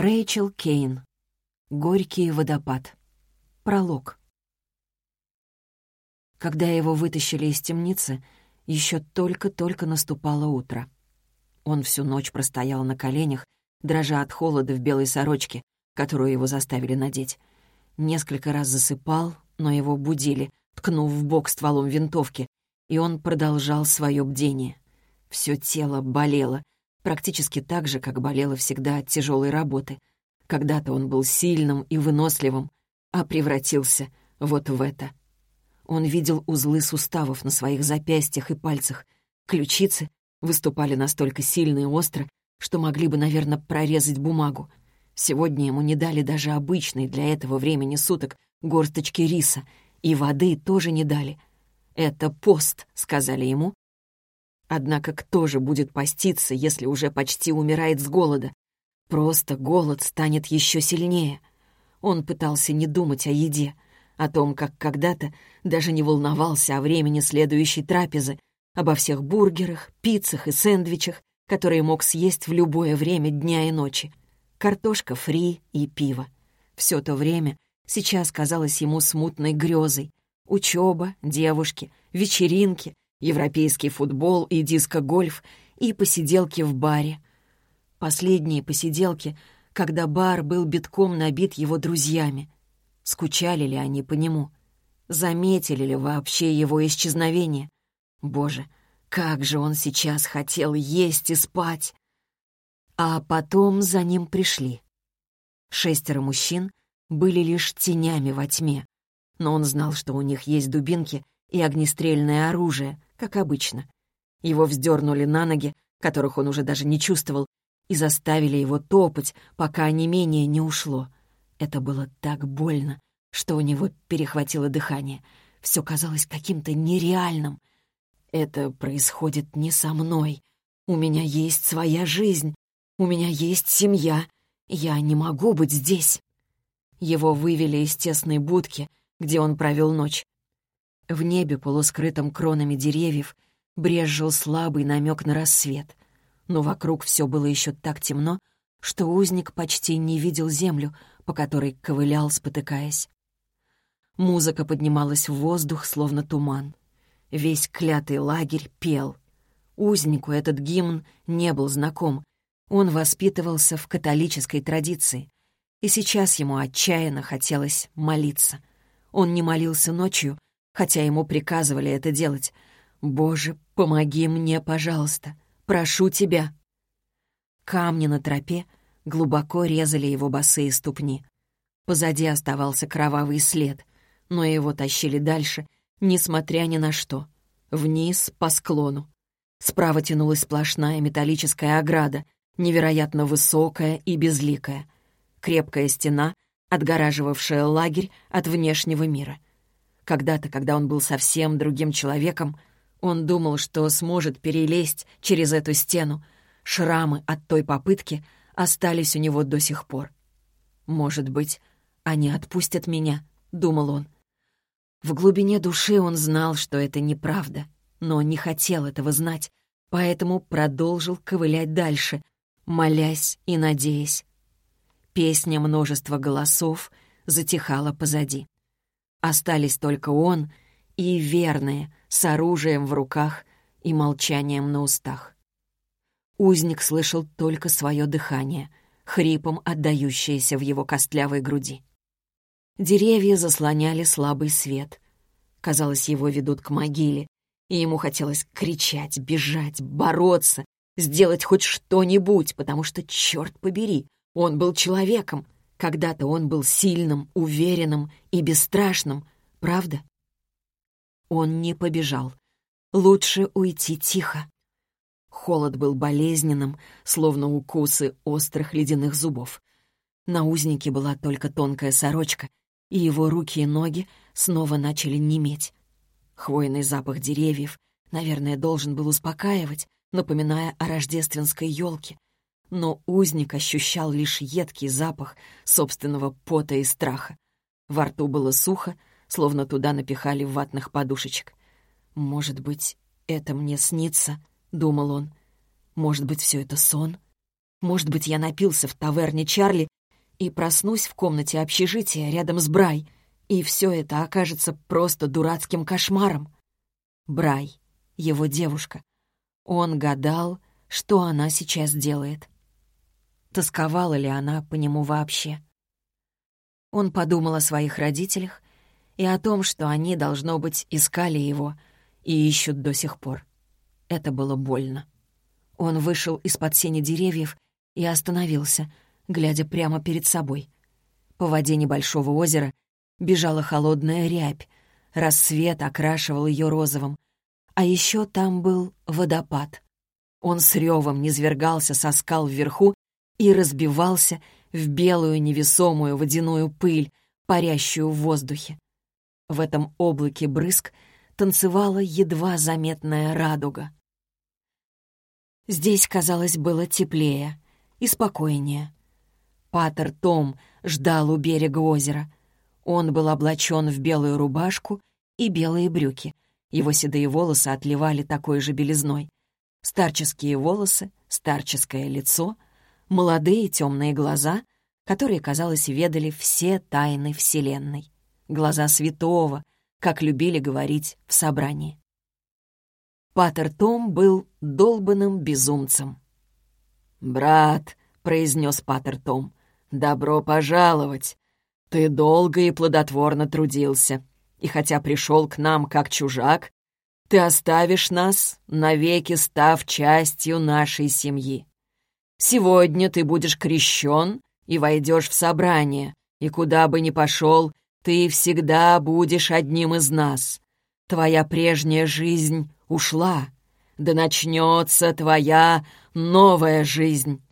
Рэйчел Кейн. Горький водопад. Пролог. Когда его вытащили из темницы, еще только-только наступало утро. Он всю ночь простоял на коленях, дрожа от холода в белой сорочке, которую его заставили надеть. Несколько раз засыпал, но его будили, ткнув в бок стволом винтовки, и он продолжал свое бдение. Все тело болело, практически так же, как болело всегда от тяжелой работы. Когда-то он был сильным и выносливым, а превратился вот в это. Он видел узлы суставов на своих запястьях и пальцах. Ключицы выступали настолько сильно и остро, что могли бы, наверное, прорезать бумагу. Сегодня ему не дали даже обычной для этого времени суток горсточки риса, и воды тоже не дали. «Это пост», — сказали ему, Однако кто же будет поститься, если уже почти умирает с голода? Просто голод станет еще сильнее. Он пытался не думать о еде, о том, как когда-то даже не волновался о времени следующей трапезы, обо всех бургерах, пиццах и сэндвичах, которые мог съесть в любое время дня и ночи. Картошка фри и пиво. Все то время сейчас казалось ему смутной грезой. Учеба, девушки, вечеринки, европейский футбол и диско-гольф, и посиделки в баре. Последние посиделки, когда бар был битком набит его друзьями. Скучали ли они по нему? Заметили ли вообще его исчезновение? Боже, как же он сейчас хотел есть и спать! А потом за ним пришли. Шестеро мужчин были лишь тенями во тьме, но он знал, что у них есть дубинки и огнестрельное оружие, как обычно. Его вздернули на ноги, которых он уже даже не чувствовал, и заставили его топать, пока онемение не ушло. Это было так больно, что у него перехватило дыхание. Все казалось каким-то нереальным. Это происходит не со мной. У меня есть своя жизнь. У меня есть семья. Я не могу быть здесь. Его вывели из тесной будки, где он провел ночь. В небе, полускрытом кронами деревьев, брезжил слабый намек на рассвет. Но вокруг все было еще так темно, что узник почти не видел землю, по которой ковылял, спотыкаясь. Музыка поднималась в воздух, словно туман. Весь клятый лагерь пел. Узнику этот гимн не был знаком. Он воспитывался в католической традиции, и сейчас ему отчаянно хотелось молиться. Он не молился ночью, хотя ему приказывали это делать. «Боже, помоги мне, пожалуйста! Прошу тебя!» Камни на тропе глубоко резали его босые ступни. Позади оставался кровавый след, но его тащили дальше, несмотря ни на что. Вниз, по склону. Справа тянулась сплошная металлическая ограда, невероятно высокая и безликая. Крепкая стена, отгораживавшая лагерь от внешнего мира — когда-то, когда он был совсем другим человеком, он думал, что сможет перелезть через эту стену. Шрамы от той попытки остались у него до сих пор. «Может быть, они отпустят меня», — думал он. В глубине души он знал, что это неправда, но не хотел этого знать, поэтому продолжил ковылять дальше, молясь и надеясь. Песня множества голосов затихала позади. Остались только он и верные, с оружием в руках и молчанием на устах. Узник слышал только свое дыхание, хрипом отдающееся в его костлявой груди. Деревья заслоняли слабый свет. Казалось, его ведут к могиле, и ему хотелось кричать, бежать, бороться, сделать хоть что-нибудь, потому что, черт побери, он был человеком, когда-то он был сильным, уверенным и бесстрашным, правда? Он не побежал. Лучше уйти тихо. Холод был болезненным, словно укусы острых ледяных зубов. На узнике была только тонкая сорочка, и его руки и ноги снова начали неметь. Хвойный запах деревьев, наверное, должен был успокаивать, напоминая о рождественской елке — но узник ощущал лишь едкий запах собственного пота и страха. Во рту было сухо, словно туда напихали ватных подушечек. «Может быть, это мне снится?» — думал он. «Может быть, все это сон?» Может быть, я напился в таверне Чарли и проснусь в комнате общежития рядом с Брай, и все это окажется просто дурацким кошмаром. Брай, его девушка. Он гадал, что она сейчас делает. Тосковала ли она по нему вообще? Он подумал о своих родителях и о том, что они, должно быть, искали его и ищут до сих пор. Это было больно. Он вышел из-под сени деревьев и остановился, глядя прямо перед собой. По воде небольшого озера бежала холодная рябь, рассвет окрашивал ее розовым, а еще там был водопад. Он с ревом низвергался со скал вверху и разбивался в белую невесомую водяную пыль, парящую в воздухе. В этом облаке брызг танцевала едва заметная радуга. Здесь, казалось, было теплее и спокойнее. Патер Том ждал у берега озера. Он был облачен в белую рубашку и белые брюки. Его седые волосы отливали такой же белизной. Старческие волосы, старческое лицо, молодые темные глаза, которые, казалось, ведали все тайны Вселенной. Глаза святого, как любили говорить в собрании. Патер Том был долбанным безумцем. «Брат», — произнес Патер Том, — «добро пожаловать. Ты долго и плодотворно трудился, и хотя пришел к нам как чужак, ты оставишь нас, навеки став частью нашей семьи. Сегодня ты будешь крещен и войдешь в собрание, и куда бы ни пошел, ты всегда будешь одним из нас. Твоя прежняя жизнь ушла, да начнется твоя новая жизнь».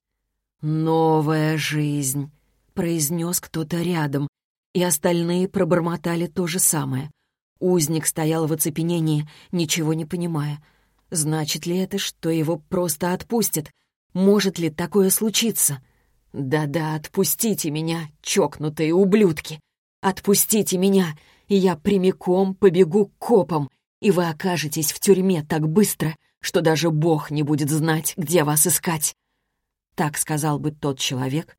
«Новая жизнь», — произнес кто-то рядом, и остальные пробормотали то же самое. Узник стоял в оцепенении, ничего не понимая. Значит ли это, что его просто отпустят? Может ли такое случиться? Да-да, отпустите меня, чокнутые ублюдки. Отпустите меня, и я прямиком побегу к копам, и вы окажетесь в тюрьме так быстро, что даже Бог не будет знать, где вас искать. Так сказал бы тот человек,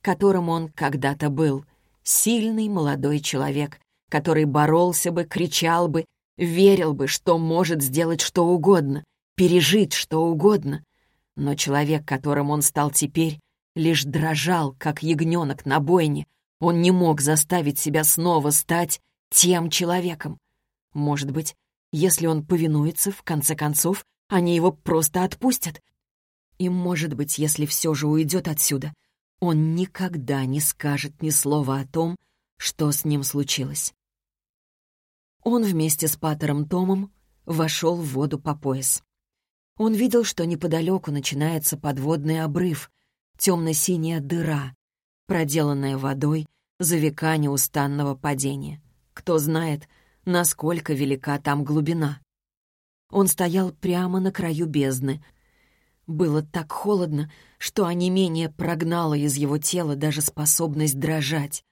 которым он когда-то был. Сильный молодой человек, который боролся бы, кричал бы, верил бы, что может сделать что угодно, пережить что угодно. Но человек, которым он стал теперь, лишь дрожал, как ягненок на бойне. Он не мог заставить себя снова стать тем человеком. Может быть, если он повинуется, в конце концов, они его просто отпустят. И, может быть, если все же уйдет отсюда, он никогда не скажет ни слова о том, что с ним случилось. Он вместе с Паттером Томом вошел в воду по пояс. Он видел, что неподалеку начинается подводный обрыв, темно-синяя дыра, проделанная водой за века неустанного падения. Кто знает, насколько велика там глубина. Он стоял прямо на краю бездны. Было так холодно, что онемение прогнало из его тела даже способность дрожать.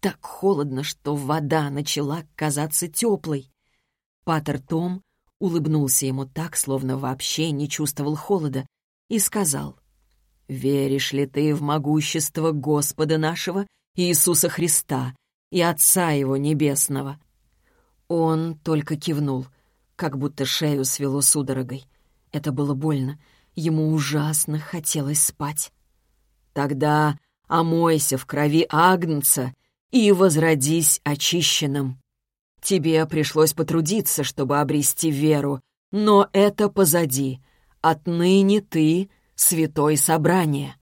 Так холодно, что вода начала казаться теплой. Патер Том улыбнулся ему так, словно вообще не чувствовал холода, и сказал, «Веришь ли ты в могущество Господа нашего, Иисуса Христа и Отца Его Небесного?» Он только кивнул, как будто шею свело судорогой. Это было больно, ему ужасно хотелось спать. «Тогда омойся в крови Агнца и возродись очищенным. Тебе пришлось потрудиться, чтобы обрести веру, но это позади. Отныне ты — святой собрание».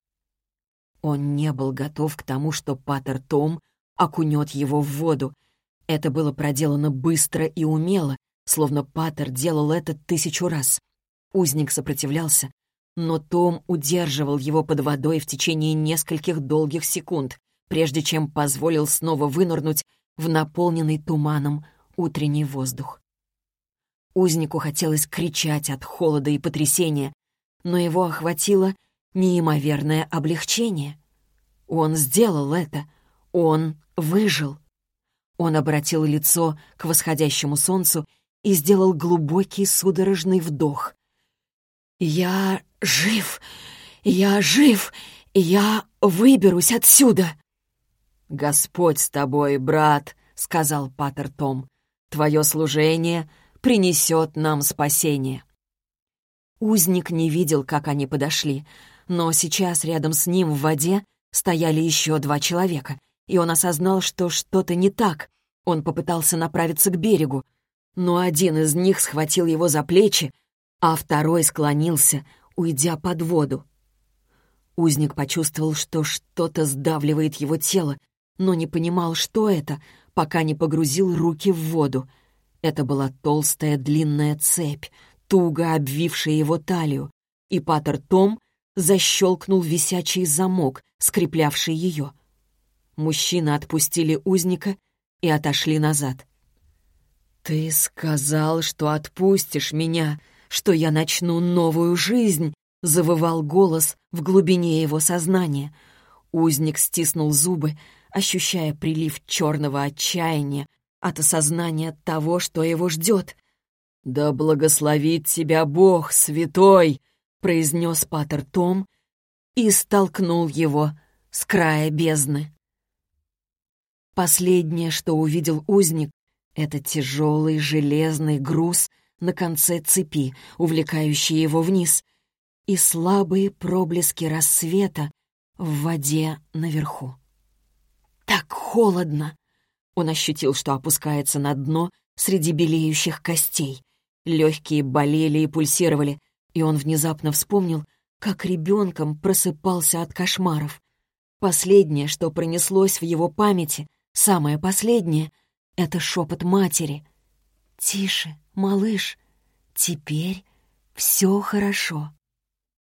Он не был готов к тому, что Патер Том окунет его в воду. Это было проделано быстро и умело, словно Патер делал это тысячу раз. Узник сопротивлялся, но Том удерживал его под водой в течение нескольких долгих секунд прежде чем позволил снова вынырнуть в наполненный туманом утренний воздух. Узнику хотелось кричать от холода и потрясения, но его охватило неимоверное облегчение. Он сделал это. Он выжил. Он обратил лицо к восходящему солнцу и сделал глубокий судорожный вдох. «Я жив! Я жив! Я выберусь отсюда!» «Господь с тобой, брат!» — сказал Патер Том. «Твое служение принесет нам спасение». Узник не видел, как они подошли, но сейчас рядом с ним в воде стояли еще два человека, и он осознал, что что-то не так. Он попытался направиться к берегу, но один из них схватил его за плечи, а второй склонился, уйдя под воду. Узник почувствовал, что что-то сдавливает его тело, но не понимал, что это, пока не погрузил руки в воду. Это была толстая длинная цепь, туго обвившая его талию, и Паттер Том защелкнул висячий замок, скреплявший ее. Мужчины отпустили узника и отошли назад. «Ты сказал, что отпустишь меня, что я начну новую жизнь», — завывал голос в глубине его сознания. Узник стиснул зубы, ощущая прилив черного отчаяния от осознания того, что его ждет. «Да благословит тебя Бог, святой!» — произнес Патер Том и столкнул его с края бездны. Последнее, что увидел узник, — это тяжелый железный груз на конце цепи, увлекающий его вниз, и слабые проблески рассвета в воде наверху. Так холодно! Он ощутил, что опускается на дно среди белеющих костей. Легкие болели и пульсировали, и он внезапно вспомнил, как ребенком просыпался от кошмаров. Последнее, что пронеслось в его памяти, самое последнее — это шепот матери. «Тише, малыш, теперь все хорошо».